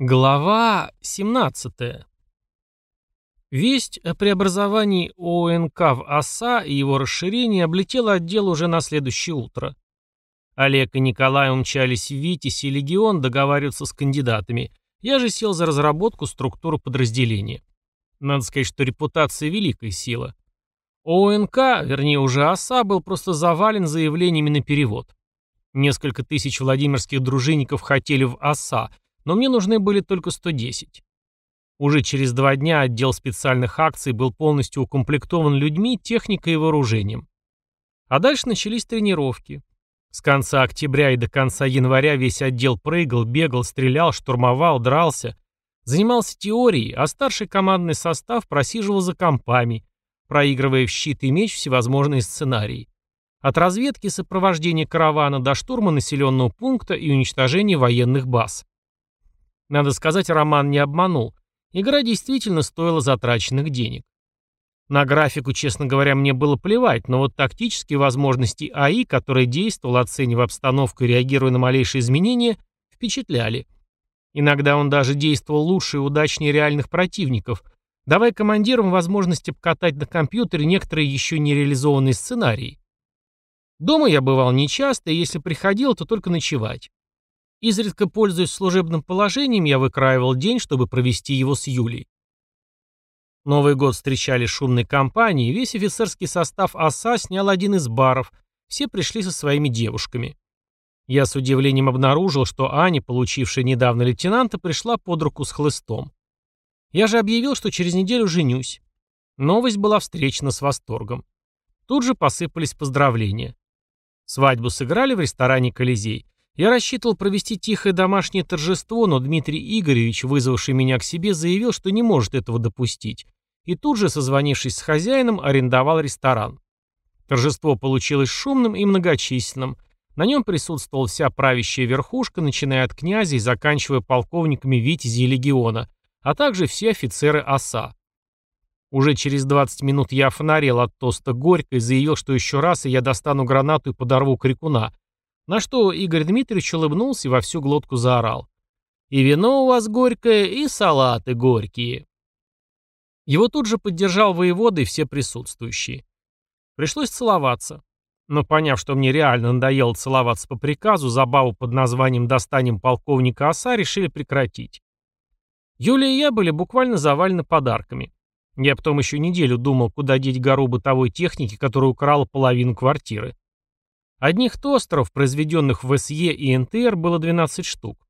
Глава 17. Весть о преобразовании ОНК в ОСА и его расширении облетела отдел уже на следующее утро. Олег и Николай умчались в Витязь и Легион договариваться с кандидатами. Я же сел за разработку структуры подразделения. Надо сказать, что репутация – великая сила. ОНК, вернее уже ОСА, был просто завален заявлениями на перевод. Несколько тысяч владимирских дружинников хотели в ОСА – но мне нужны были только 110. Уже через два дня отдел специальных акций был полностью укомплектован людьми, техникой и вооружением. А дальше начались тренировки. С конца октября и до конца января весь отдел прыгал, бегал, стрелял, штурмовал, дрался, занимался теорией, а старший командный состав просиживал за компами, проигрывая в щит и меч всевозможные сценарии. От разведки сопровождения каравана до штурма населенного пункта и уничтожения военных баз. Надо сказать, Роман не обманул. Игра действительно стоила затраченных денег. На графику, честно говоря, мне было плевать, но вот тактические возможности АИ, которая действовала, оценивая обстановку и реагируя на малейшие изменения, впечатляли. Иногда он даже действовал лучше и удачнее реальных противников, давая командирам возможность обкатать на компьютере некоторые еще не реализованные сценарии. Дома я бывал нечасто, и если приходил, то только ночевать. Изредка пользуясь служебным положением, я выкраивал день, чтобы провести его с Юлей. Новый год встречали шумной компанией, весь офицерский состав ОСА снял один из баров, все пришли со своими девушками. Я с удивлением обнаружил, что Аня, получившая недавно лейтенанта, пришла под руку с хлыстом. Я же объявил, что через неделю женюсь. Новость была встречена с восторгом. Тут же посыпались поздравления. Свадьбу сыграли в ресторане «Колизей». Я рассчитывал провести тихое домашнее торжество, но Дмитрий Игоревич, вызвавший меня к себе, заявил, что не может этого допустить. И тут же, созвонившись с хозяином, арендовал ресторан. Торжество получилось шумным и многочисленным. На нем присутствовала вся правящая верхушка, начиная от князя и заканчивая полковниками витязи и легиона, а также все офицеры ОСА. Уже через 20 минут я офонарел от тоста горько и заявил, что еще раз, и я достану гранату и подорву крикуна, на что Игорь Дмитриевич улыбнулся и во всю глотку заорал. «И вино у вас горькое, и салаты горькие». Его тут же поддержал воевода и все присутствующие. Пришлось целоваться. Но поняв, что мне реально надоело целоваться по приказу, забаву под названием «Достанем полковника оса» решили прекратить. Юлия и я были буквально завалены подарками. Я потом еще неделю думал, куда деть гору бытовой техники, которую украла половину квартиры. Одних тостеров, произведенных в СЕ и НТР, было 12 штук.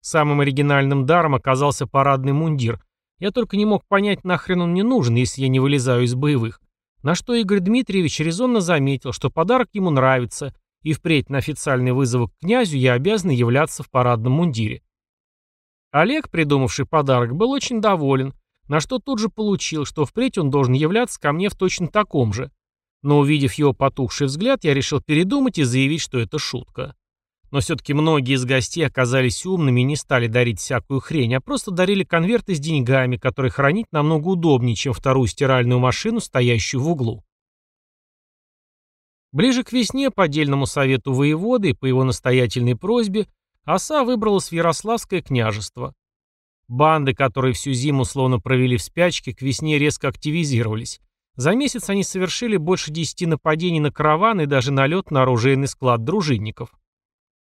Самым оригинальным даром оказался парадный мундир. Я только не мог понять, нахрен он мне нужен, если я не вылезаю из боевых. На что Игорь Дмитриевич резонно заметил, что подарок ему нравится, и впредь на официальный вызов к князю я обязан являться в парадном мундире. Олег, придумавший подарок, был очень доволен, на что тут же получил, что впредь он должен являться ко мне в точно таком же. Но увидев его потухший взгляд, я решил передумать и заявить, что это шутка. Но все-таки многие из гостей оказались умными и не стали дарить всякую хрень, а просто дарили конверты с деньгами, которые хранить намного удобнее, чем вторую стиральную машину, стоящую в углу. Ближе к весне, по отдельному совету воеводы и по его настоятельной просьбе, оса выбралась в Ярославское княжество. Банды, которые всю зиму словно провели в спячке, к весне резко активизировались, за месяц они совершили больше 10 нападений на караваны и даже налет на оружейный склад дружинников.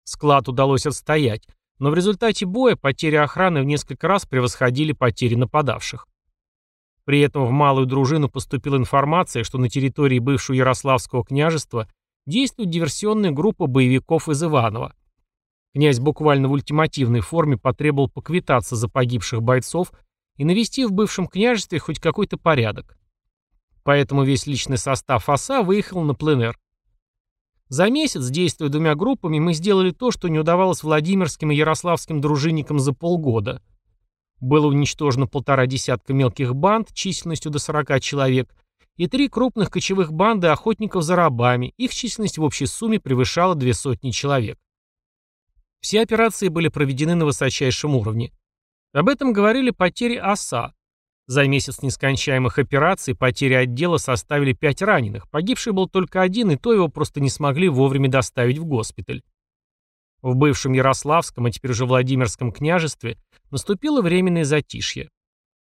Склад удалось отстоять, но в результате боя потери охраны в несколько раз превосходили потери нападавших. При этом в малую дружину поступила информация, что на территории бывшего Ярославского княжества действует диверсионная группа боевиков из Иванова. Князь буквально в ультимативной форме потребовал поквитаться за погибших бойцов и навести в бывшем княжестве хоть какой-то порядок. Поэтому весь личный состав ОСА выехал на пленэр. За месяц, действуя двумя группами, мы сделали то, что не удавалось владимирским и ярославским дружинникам за полгода. Было уничтожено полтора десятка мелких банд численностью до 40 человек и три крупных кочевых банды охотников за рабами, их численность в общей сумме превышала две сотни человек. Все операции были проведены на высочайшем уровне. Об этом говорили потери ОСА, за месяц нескончаемых операций потери отдела составили пять раненых, погибший был только один, и то его просто не смогли вовремя доставить в госпиталь. В бывшем Ярославском, а теперь уже Владимирском княжестве наступило временное затишье.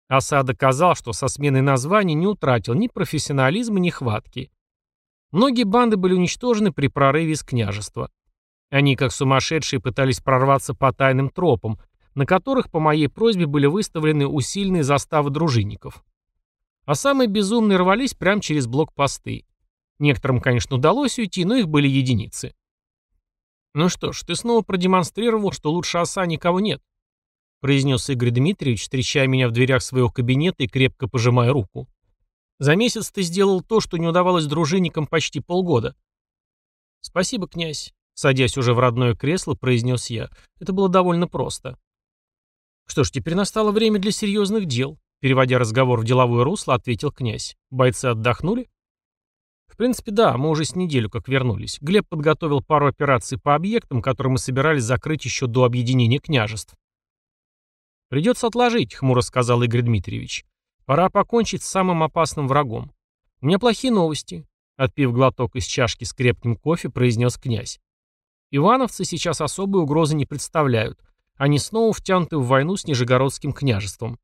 Асад доказал, что со сменой названия не утратил ни профессионализма, ни хватки. Многие банды были уничтожены при прорыве из княжества. Они, как сумасшедшие, пытались прорваться по тайным тропам, на которых по моей просьбе были выставлены усиленные заставы дружинников. А самые безумные рвались прямо через блокпосты. Некоторым, конечно, удалось уйти, но их были единицы. «Ну что ж, ты снова продемонстрировал, что лучше оса никого нет», произнес Игорь Дмитриевич, встречая меня в дверях своего кабинета и крепко пожимая руку. «За месяц ты сделал то, что не удавалось дружинникам почти полгода». «Спасибо, князь», — садясь уже в родное кресло, произнес я. «Это было довольно просто». Что ж, теперь настало время для серьезных дел. Переводя разговор в деловое русло, ответил князь. Бойцы отдохнули? В принципе, да, мы уже с неделю как вернулись. Глеб подготовил пару операций по объектам, которые мы собирались закрыть еще до объединения княжеств. «Придется отложить», — хмуро сказал Игорь Дмитриевич. «Пора покончить с самым опасным врагом. У меня плохие новости», — отпив глоток из чашки с крепким кофе, произнес князь. «Ивановцы сейчас особой угрозы не представляют. Они снова втянуты в войну с Нижегородским княжеством.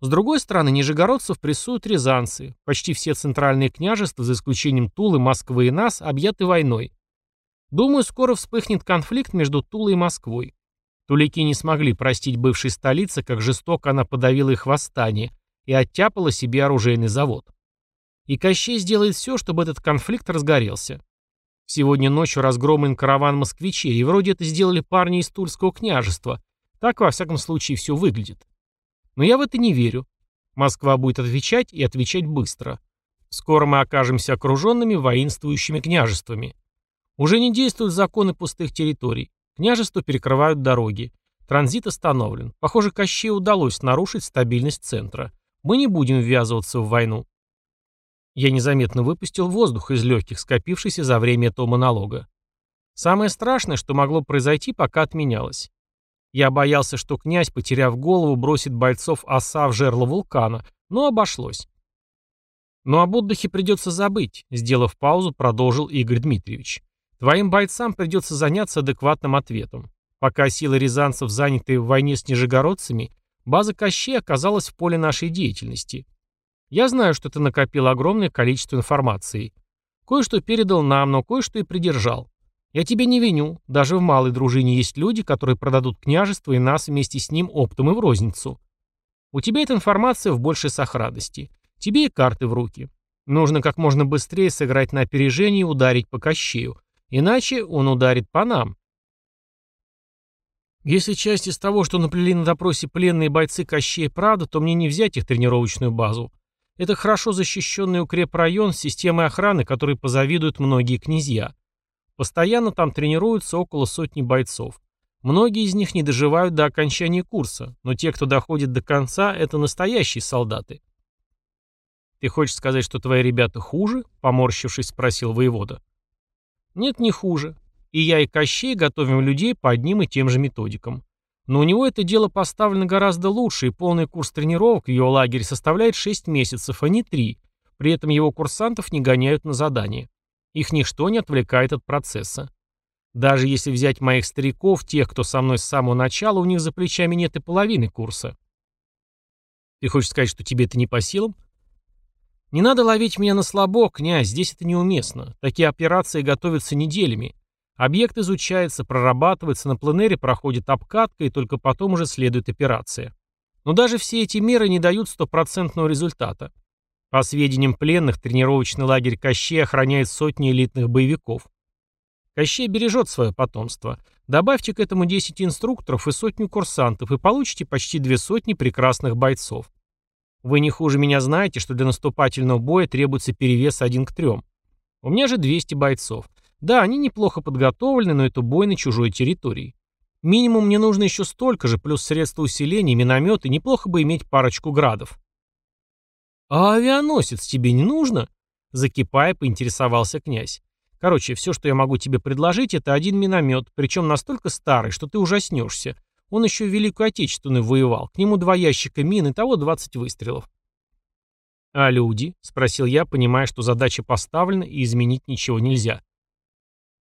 С другой стороны, нижегородцев прессуют рязанцы. Почти все центральные княжества, за исключением Тулы, Москвы и нас, объяты войной. Думаю, скоро вспыхнет конфликт между Тулой и Москвой. Тулики не смогли простить бывшей столице, как жестоко она подавила их восстание и оттяпала себе оружейный завод. И Кощей сделает все, чтобы этот конфликт разгорелся. Сегодня ночью разгромлен караван москвичей, и вроде это сделали парни из Тульского княжества. Так, во всяком случае, все выглядит. Но я в это не верю. Москва будет отвечать, и отвечать быстро. Скоро мы окажемся окруженными воинствующими княжествами. Уже не действуют законы пустых территорий. Княжества перекрывают дороги. Транзит остановлен. Похоже, Кащею удалось нарушить стабильность центра. Мы не будем ввязываться в войну. Я незаметно выпустил воздух из легких, скопившийся за время этого монолога. Самое страшное, что могло произойти, пока отменялось. Я боялся, что князь, потеряв голову, бросит бойцов оса в жерло вулкана, но обошлось. Но об отдыхе придется забыть, сделав паузу, продолжил Игорь Дмитриевич. Твоим бойцам придется заняться адекватным ответом. Пока силы рязанцев заняты в войне с нижегородцами, база Кощей оказалась в поле нашей деятельности – я знаю, что ты накопил огромное количество информации. Кое-что передал нам, но кое-что и придержал. Я тебя не виню. Даже в малой дружине есть люди, которые продадут княжество и нас вместе с ним оптом и в розницу. У тебя эта информация в большей сохранности. Тебе и карты в руки. Нужно как можно быстрее сыграть на опережение и ударить по Кащею, Иначе он ударит по нам. Если часть из того, что наплели на допросе пленные бойцы Кащея правда, то мне не взять их тренировочную базу. Это хорошо защищенный укрепрайон с системой охраны, которой позавидуют многие князья. Постоянно там тренируются около сотни бойцов. Многие из них не доживают до окончания курса, но те, кто доходит до конца, это настоящие солдаты. «Ты хочешь сказать, что твои ребята хуже?» — поморщившись, спросил воевода. «Нет, не хуже. И я, и Кощей готовим людей по одним и тем же методикам. Но у него это дело поставлено гораздо лучше, и полный курс тренировок в его лагере составляет 6 месяцев, а не 3. При этом его курсантов не гоняют на задания, Их ничто не отвлекает от процесса. Даже если взять моих стариков, тех, кто со мной с самого начала, у них за плечами нет и половины курса. Ты хочешь сказать, что тебе это не по силам? Не надо ловить меня на слабо, князь, здесь это неуместно. Такие операции готовятся неделями. Объект изучается, прорабатывается, на пленэре проходит обкатка и только потом уже следует операция. Но даже все эти меры не дают стопроцентного результата. По сведениям пленных, тренировочный лагерь Кощей охраняет сотни элитных боевиков. Кощей бережет свое потомство. Добавьте к этому 10 инструкторов и сотню курсантов, и получите почти две сотни прекрасных бойцов. Вы не хуже меня знаете, что для наступательного боя требуется перевес один к трем. У меня же 200 бойцов. Да, они неплохо подготовлены, но это бой на чужой территории. Минимум мне нужно еще столько же, плюс средства усиления, минометы, неплохо бы иметь парочку градов. «А авианосец тебе не нужно?» Закипая, поинтересовался князь. «Короче, все, что я могу тебе предложить, это один миномет, причем настолько старый, что ты ужаснешься. Он еще в Великую Отечественную воевал, к нему два ящика мин и того 20 выстрелов». «А люди?» — спросил я, понимая, что задача поставлена и изменить ничего нельзя.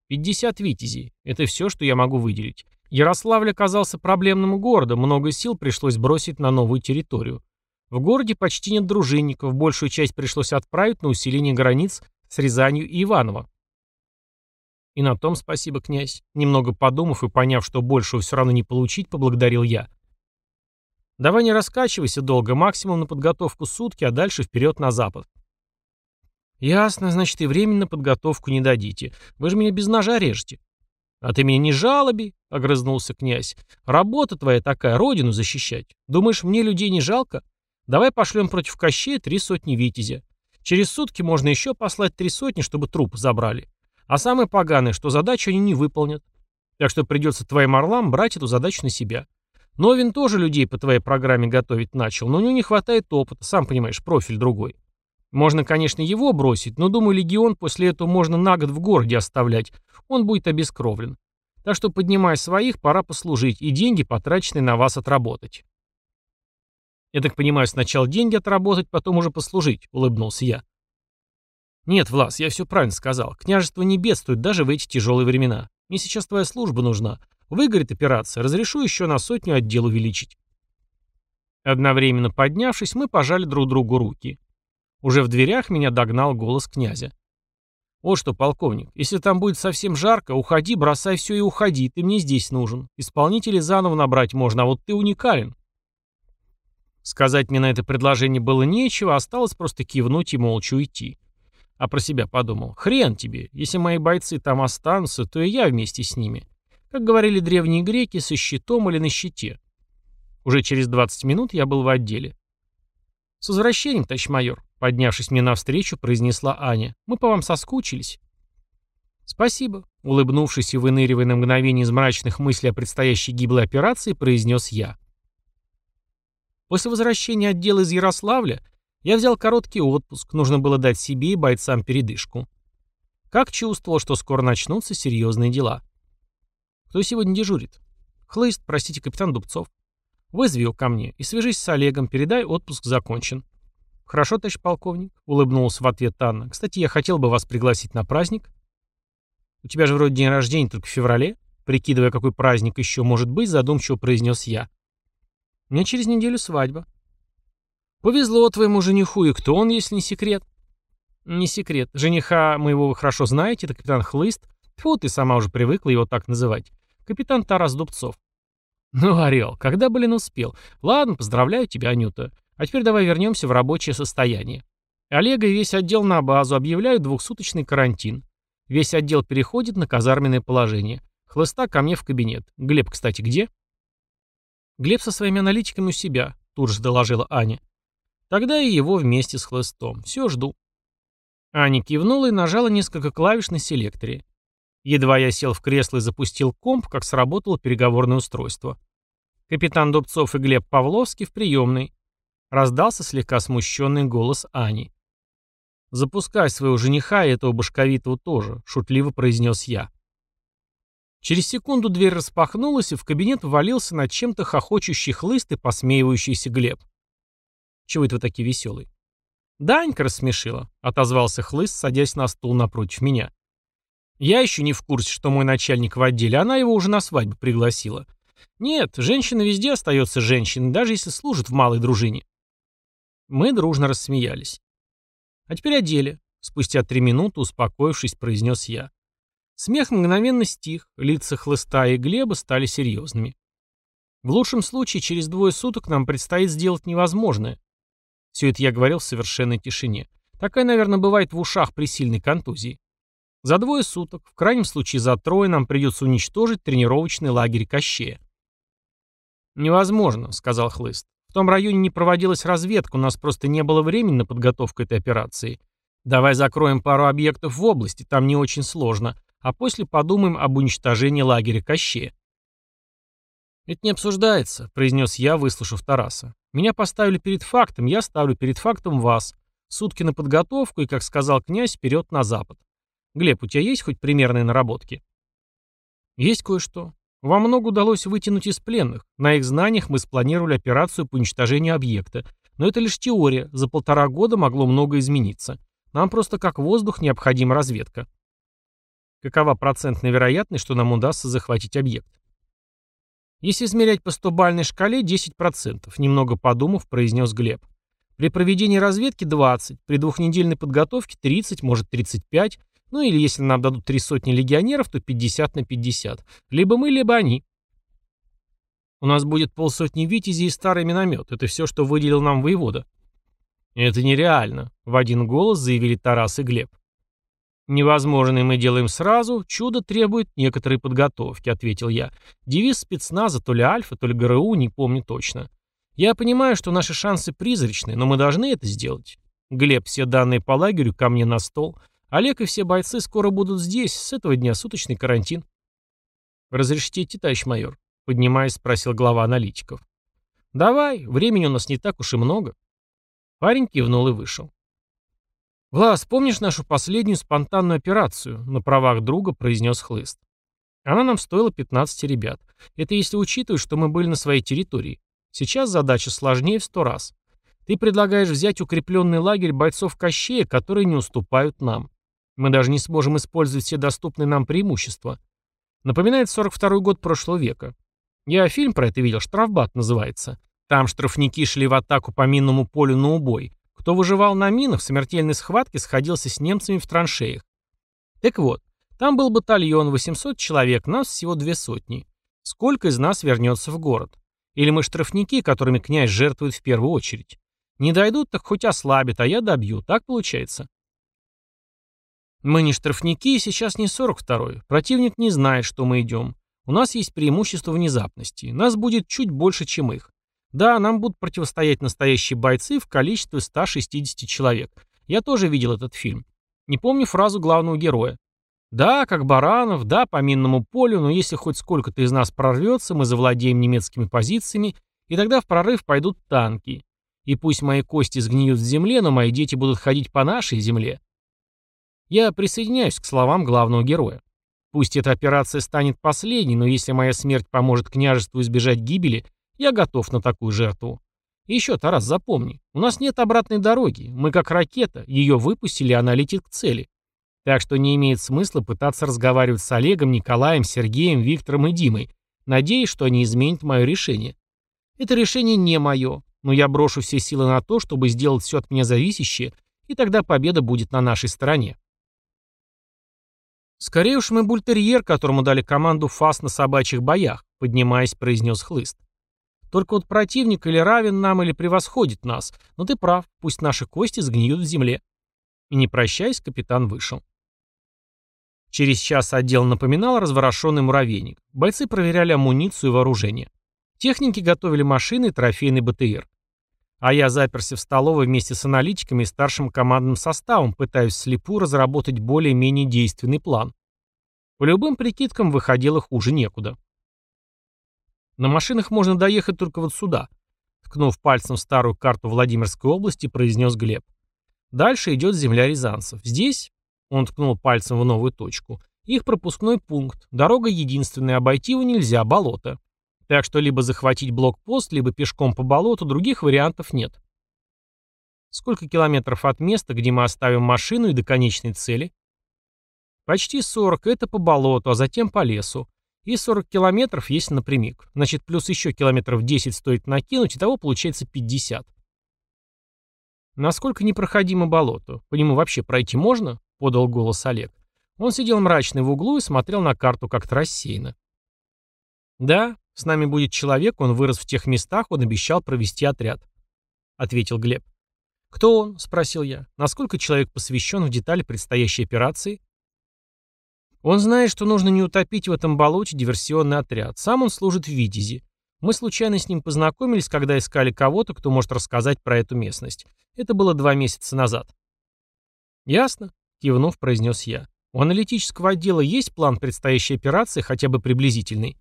50 витязей. Это все, что я могу выделить. Ярославль оказался проблемным городом, много сил пришлось бросить на новую территорию. В городе почти нет дружинников, большую часть пришлось отправить на усиление границ с Рязанью и Иваново. И на том спасибо, князь. Немного подумав и поняв, что большего все равно не получить, поблагодарил я. Давай не раскачивайся долго, максимум на подготовку сутки, а дальше вперед на запад. «Ясно, значит, и временно подготовку не дадите. Вы же меня без ножа режете». «А ты меня не жалоби», — огрызнулся князь. «Работа твоя такая, родину защищать. Думаешь, мне людей не жалко? Давай пошлем против Кощея три сотни витязя. Через сутки можно еще послать три сотни, чтобы труп забрали. А самое поганое, что задачу они не выполнят. Так что придется твоим орлам брать эту задачу на себя. Новин тоже людей по твоей программе готовить начал, но у него не хватает опыта, сам понимаешь, профиль другой. Можно, конечно, его бросить, но, думаю, легион после этого можно на год в городе оставлять. Он будет обескровлен. Так что, поднимая своих, пора послужить и деньги, потраченные на вас, отработать. Я так понимаю, сначала деньги отработать, потом уже послужить, улыбнулся я. Нет, Влас, я все правильно сказал. Княжество не бедствует даже в эти тяжелые времена. Мне сейчас твоя служба нужна. Выгорит операция, разрешу еще на сотню отдел увеличить. Одновременно поднявшись, мы пожали друг другу руки. Уже в дверях меня догнал голос князя. О, что, полковник, если там будет совсем жарко, уходи, бросай все и уходи, ты мне здесь нужен. Исполнителей заново набрать можно, а вот ты уникален». Сказать мне на это предложение было нечего, осталось просто кивнуть и молча уйти. А про себя подумал, хрен тебе, если мои бойцы там останутся, то и я вместе с ними. Как говорили древние греки, со щитом или на щите. Уже через 20 минут я был в отделе. «С возвращением, товарищ майор!» Поднявшись мне навстречу, произнесла Аня. «Мы по вам соскучились». «Спасибо», — улыбнувшись и выныривая на мгновение из мрачных мыслей о предстоящей гиблой операции, произнес я. После возвращения отдела из Ярославля я взял короткий отпуск, нужно было дать себе и бойцам передышку. Как чувствовал, что скоро начнутся серьезные дела. «Кто сегодня дежурит?» «Хлыст, простите, капитан Дубцов». «Вызови его ко мне и свяжись с Олегом, передай, отпуск закончен». «Хорошо, товарищ полковник», — улыбнулась в ответ Анна. «Кстати, я хотел бы вас пригласить на праздник». «У тебя же вроде день рождения только в феврале», — прикидывая, какой праздник еще может быть, задумчиво произнес я. «У меня через неделю свадьба». «Повезло твоему жениху, и кто он, если не секрет?» «Не секрет. Жениха моего вы хорошо знаете, это капитан Хлыст. Тьфу, ты сама уже привыкла его так называть. Капитан Тарас Дубцов». «Ну, Орел, когда Блин успел? Ладно, поздравляю тебя, Анюта. А теперь давай вернемся в рабочее состояние. Олега и весь отдел на базу объявляют двухсуточный карантин. Весь отдел переходит на казарменное положение. Хлыста ко мне в кабинет. Глеб, кстати, где? Глеб со своими аналитиками у себя, тут же доложила Аня. Тогда и его вместе с хлыстом. Все жду. Аня кивнула и нажала несколько клавиш на селекторе. Едва я сел в кресло и запустил комп, как сработало переговорное устройство. Капитан Дубцов и Глеб Павловский в приемной. — раздался слегка смущенный голос Ани. «Запускай своего жениха и этого башковитого тоже», — шутливо произнес я. Через секунду дверь распахнулась, и в кабинет ввалился над чем-то хохочущий хлыст и посмеивающийся Глеб. «Чего это вы такие веселые?» «Данька рассмешила», — отозвался хлыст, садясь на стул напротив меня. «Я еще не в курсе, что мой начальник в отделе, она его уже на свадьбу пригласила. Нет, женщина везде остается женщиной, даже если служит в малой дружине». Мы дружно рассмеялись. «А теперь о деле», — спустя три минуты, успокоившись, произнес я. Смех мгновенно стих, лица Хлыста и Глеба стали серьезными. В лучшем случае, через двое суток нам предстоит сделать невозможное. Все это я говорил в совершенной тишине. Такая, наверное, бывает в ушах при сильной контузии. За двое суток, в крайнем случае за трое, нам придется уничтожить тренировочный лагерь Кощея. «Невозможно», — сказал Хлыст. В том районе не проводилась разведка, у нас просто не было времени на подготовку этой операции. Давай закроем пару объектов в области, там не очень сложно, а после подумаем об уничтожении лагеря Кощея. «Это не обсуждается», — произнес я, выслушав Тараса. «Меня поставили перед фактом, я ставлю перед фактом вас. Сутки на подготовку и, как сказал князь, вперед на запад. Глеб, у тебя есть хоть примерные наработки?» «Есть кое-что. Во много удалось вытянуть из пленных. На их знаниях мы спланировали операцию по уничтожению объекта. Но это лишь теория. За полтора года могло много измениться. Нам просто как воздух необходима разведка. Какова процентная вероятность, что нам удастся захватить объект? Если измерять по стобальной шкале, 10%, немного подумав, произнес Глеб. При проведении разведки 20, при двухнедельной подготовке 30, может 35, ну или если нам дадут три сотни легионеров, то 50 на 50. Либо мы, либо они. У нас будет полсотни витязей и старый миномет. Это все, что выделил нам воевода. Это нереально, в один голос заявили Тарас и Глеб. Невозможное мы делаем сразу, чудо требует некоторой подготовки, ответил я. Девиз спецназа то ли Альфа, то ли ГРУ, не помню точно. Я понимаю, что наши шансы призрачны, но мы должны это сделать. Глеб, все данные по лагерю ко мне на стол. Олег и все бойцы скоро будут здесь, с этого дня суточный карантин. «Разрешите идти, товарищ майор?» — поднимаясь, спросил глава аналитиков. «Давай, времени у нас не так уж и много». Парень кивнул и вышел. «Влас, помнишь нашу последнюю спонтанную операцию?» — на правах друга произнес Хлыст. «Она нам стоила 15 ребят. Это если учитывать, что мы были на своей территории. Сейчас задача сложнее в сто раз. Ты предлагаешь взять укрепленный лагерь бойцов Кощея, которые не уступают нам. Мы даже не сможем использовать все доступные нам преимущества. Напоминает 42 год прошлого века. Я фильм про это видел, «Штрафбат» называется. Там штрафники шли в атаку по минному полю на убой. Кто выживал на минах, в смертельной схватке сходился с немцами в траншеях. Так вот, там был батальон, 800 человек, нас всего две сотни. Сколько из нас вернется в город? Или мы штрафники, которыми князь жертвует в первую очередь? Не дойдут, так хоть ослабит, а я добью. Так получается? Мы не штрафники, и сейчас не 42-й. Противник не знает, что мы идем. У нас есть преимущество внезапности. Нас будет чуть больше, чем их. Да, нам будут противостоять настоящие бойцы в количестве 160 человек. Я тоже видел этот фильм. Не помню фразу главного героя. Да, как Баранов, да, по минному полю, но если хоть сколько-то из нас прорвется, мы завладеем немецкими позициями, и тогда в прорыв пойдут танки. И пусть мои кости сгниют в земле, но мои дети будут ходить по нашей земле. Я присоединяюсь к словам главного героя. Пусть эта операция станет последней, но если моя смерть поможет княжеству избежать гибели, я готов на такую жертву. И еще, Тарас, запомни, у нас нет обратной дороги. Мы как ракета, ее выпустили, она летит к цели. Так что не имеет смысла пытаться разговаривать с Олегом, Николаем, Сергеем, Виктором и Димой, надеясь, что они изменят мое решение. Это решение не мое, но я брошу все силы на то, чтобы сделать все от меня зависящее, и тогда победа будет на нашей стороне. «Скорее уж мы бультерьер, которому дали команду фас на собачьих боях», поднимаясь, произнес хлыст. «Только вот противник или равен нам, или превосходит нас. Но ты прав, пусть наши кости сгниют в земле». И не прощаясь, капитан вышел. Через час отдел напоминал разворошенный муравейник. Бойцы проверяли амуницию и вооружение. Техники готовили машины и трофейный БТР. А я заперся в столовой вместе с аналитиками и старшим командным составом, пытаясь слепу разработать более-менее действенный план. По любым прикидкам выходило хуже некуда. На машинах можно доехать только вот сюда. Ткнув пальцем в старую карту Владимирской области, произнес Глеб. Дальше идет земля рязанцев. Здесь, он ткнул пальцем в новую точку, их пропускной пункт. Дорога единственная, обойти его нельзя, болото. Так что либо захватить блокпост, либо пешком по болоту, других вариантов нет. Сколько километров от места, где мы оставим машину и до конечной цели? Почти 40, это по болоту, а затем по лесу. И 40 километров есть напрямик. Значит, плюс еще километров 10 стоит накинуть, и того получается 50. Насколько непроходимо болото? По нему вообще пройти можно? Подал голос Олег. Он сидел мрачный в углу и смотрел на карту как-то рассеянно. Да, с нами будет человек, он вырос в тех местах, он обещал провести отряд. Ответил Глеб. Кто он? Спросил я. Насколько человек посвящен в детали предстоящей операции? Он знает, что нужно не утопить в этом болоте диверсионный отряд. Сам он служит в Витязе. Мы случайно с ним познакомились, когда искали кого-то, кто может рассказать про эту местность. Это было два месяца назад. Ясно, кивнув, произнес я. У аналитического отдела есть план предстоящей операции, хотя бы приблизительный?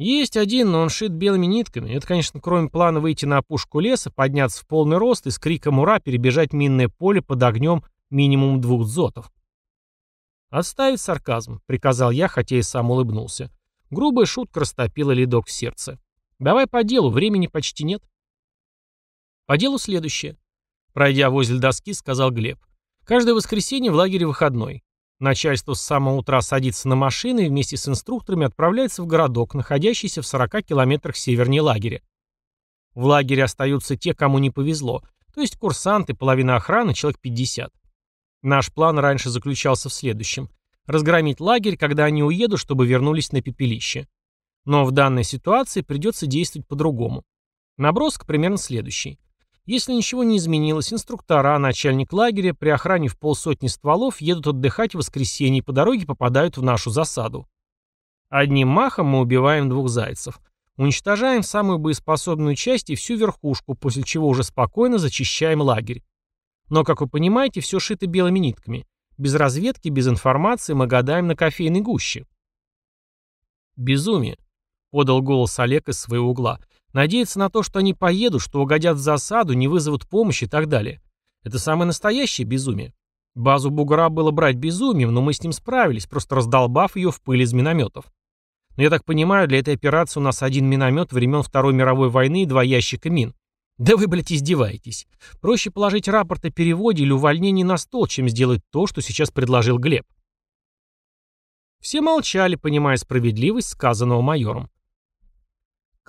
Есть один, но он шит белыми нитками. Это, конечно, кроме плана выйти на опушку леса, подняться в полный рост и с криком «Ура!» перебежать минное поле под огнем минимум двух дзотов. «Отставить сарказм», — приказал я, хотя и сам улыбнулся. Грубая шутка растопила ледок в сердце. «Давай по делу, времени почти нет». «По делу следующее», — пройдя возле доски, сказал Глеб. «Каждое воскресенье в лагере выходной. Начальство с самого утра садится на машины и вместе с инструкторами отправляется в городок, находящийся в 40 километрах севернее лагеря. В лагере остаются те, кому не повезло, то есть курсанты, половина охраны, человек 50. Наш план раньше заключался в следующем. Разгромить лагерь, когда они уедут, чтобы вернулись на пепелище. Но в данной ситуации придется действовать по-другому. Набросок примерно следующий. Если ничего не изменилось, инструктора, начальник лагеря при охране в полсотни стволов едут отдыхать в воскресенье и по дороге попадают в нашу засаду. Одним махом мы убиваем двух зайцев. Уничтожаем самую боеспособную часть и всю верхушку, после чего уже спокойно зачищаем лагерь. Но, как вы понимаете, все шито белыми нитками. Без разведки, без информации мы гадаем на кофейной гуще. «Безумие», — подал голос Олег из своего угла. Надеяться на то, что они поедут, что угодят в засаду, не вызовут помощи и так далее. Это самое настоящее безумие. Базу бугра было брать безумием, но мы с ним справились, просто раздолбав ее в пыль из минометов. Но я так понимаю, для этой операции у нас один миномет времен Второй мировой войны и два ящика мин. Да вы, блядь, издеваетесь. Проще положить рапорт о переводе или увольнении на стол, чем сделать то, что сейчас предложил Глеб. Все молчали, понимая справедливость сказанного майором.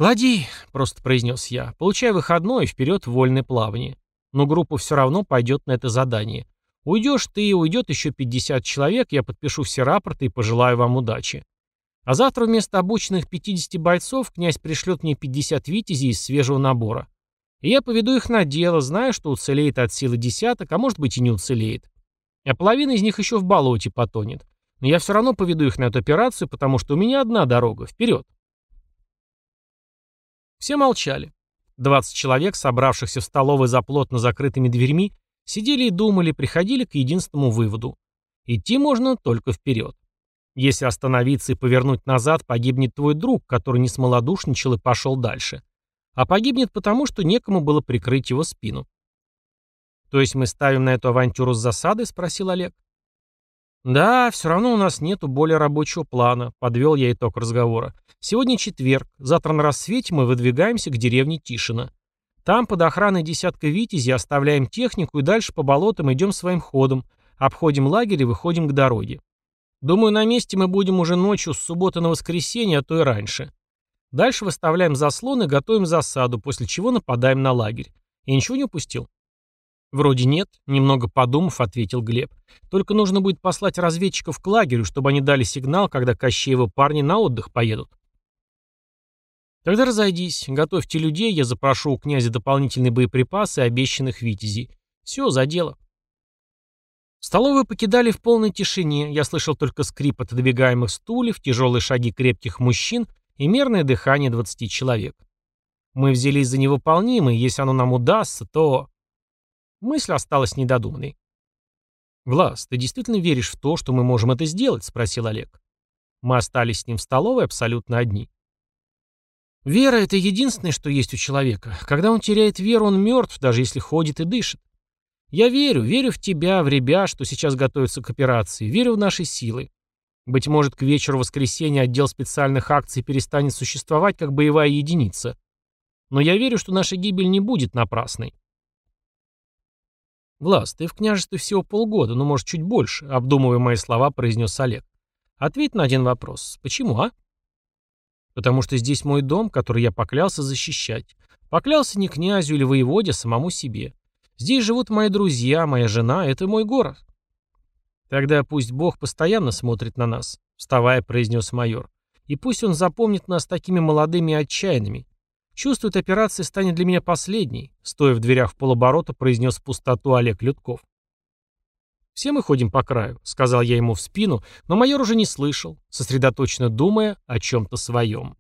«Клади», — просто произнес я, — «получай выходной и вперед в вольное плавание. Но группа все равно пойдет на это задание. Уйдешь ты, и уйдет еще 50 человек, я подпишу все рапорты и пожелаю вам удачи. А завтра вместо обученных 50 бойцов князь пришлет мне 50 витязей из свежего набора. И я поведу их на дело, зная, что уцелеет от силы десяток, а может быть и не уцелеет. А половина из них еще в болоте потонет. Но я все равно поведу их на эту операцию, потому что у меня одна дорога — вперед. Все молчали. 20 человек, собравшихся в столовой за плотно закрытыми дверьми, сидели и думали, приходили к единственному выводу. Идти можно только вперед. Если остановиться и повернуть назад, погибнет твой друг, который не смолодушничал и пошел дальше. А погибнет потому, что некому было прикрыть его спину. «То есть мы ставим на эту авантюру с засадой?» – спросил Олег. «Да, все равно у нас нету более рабочего плана», — подвел я итог разговора. «Сегодня четверг. Завтра на рассвете мы выдвигаемся к деревне Тишина. Там под охраной десятка витязей оставляем технику и дальше по болотам идем своим ходом, обходим лагерь и выходим к дороге. Думаю, на месте мы будем уже ночью с субботы на воскресенье, а то и раньше. Дальше выставляем заслон и готовим засаду, после чего нападаем на лагерь. Я ничего не упустил?» «Вроде нет», — немного подумав, ответил Глеб. «Только нужно будет послать разведчиков к лагерю, чтобы они дали сигнал, когда Кощеева парни на отдых поедут». «Тогда разойдись. Готовьте людей, я запрошу у князя дополнительные боеприпасы, обещанных витязей. Все, за дело». Столовую покидали в полной тишине. Я слышал только скрип отодвигаемых стульев, тяжелые шаги крепких мужчин и мерное дыхание 20 человек. Мы взялись за невыполнимое, если оно нам удастся, то... Мысль осталась недодуманной. «Влас, ты действительно веришь в то, что мы можем это сделать?» — спросил Олег. Мы остались с ним в столовой абсолютно одни. Вера — это единственное, что есть у человека. Когда он теряет веру, он мертв, даже если ходит и дышит. Я верю, верю в тебя, в ребят, что сейчас готовятся к операции, верю в наши силы. Быть может, к вечеру воскресенья отдел специальных акций перестанет существовать как боевая единица. Но я верю, что наша гибель не будет напрасной. «Влас, ты в княжестве всего полгода, ну, может, чуть больше», — обдумывая мои слова, произнес Олег. «Ответь на один вопрос. Почему, а?» «Потому что здесь мой дом, который я поклялся защищать. Поклялся не князю или воеводе, а самому себе. Здесь живут мои друзья, моя жена, это мой город». «Тогда пусть Бог постоянно смотрит на нас», — вставая, произнес майор. «И пусть он запомнит нас такими молодыми и отчаянными. Чувствует, операция станет для меня последней, стоя в дверях в полоборота, произнес в пустоту Олег Людков. «Все мы ходим по краю», — сказал я ему в спину, но майор уже не слышал, сосредоточенно думая о чем-то своем.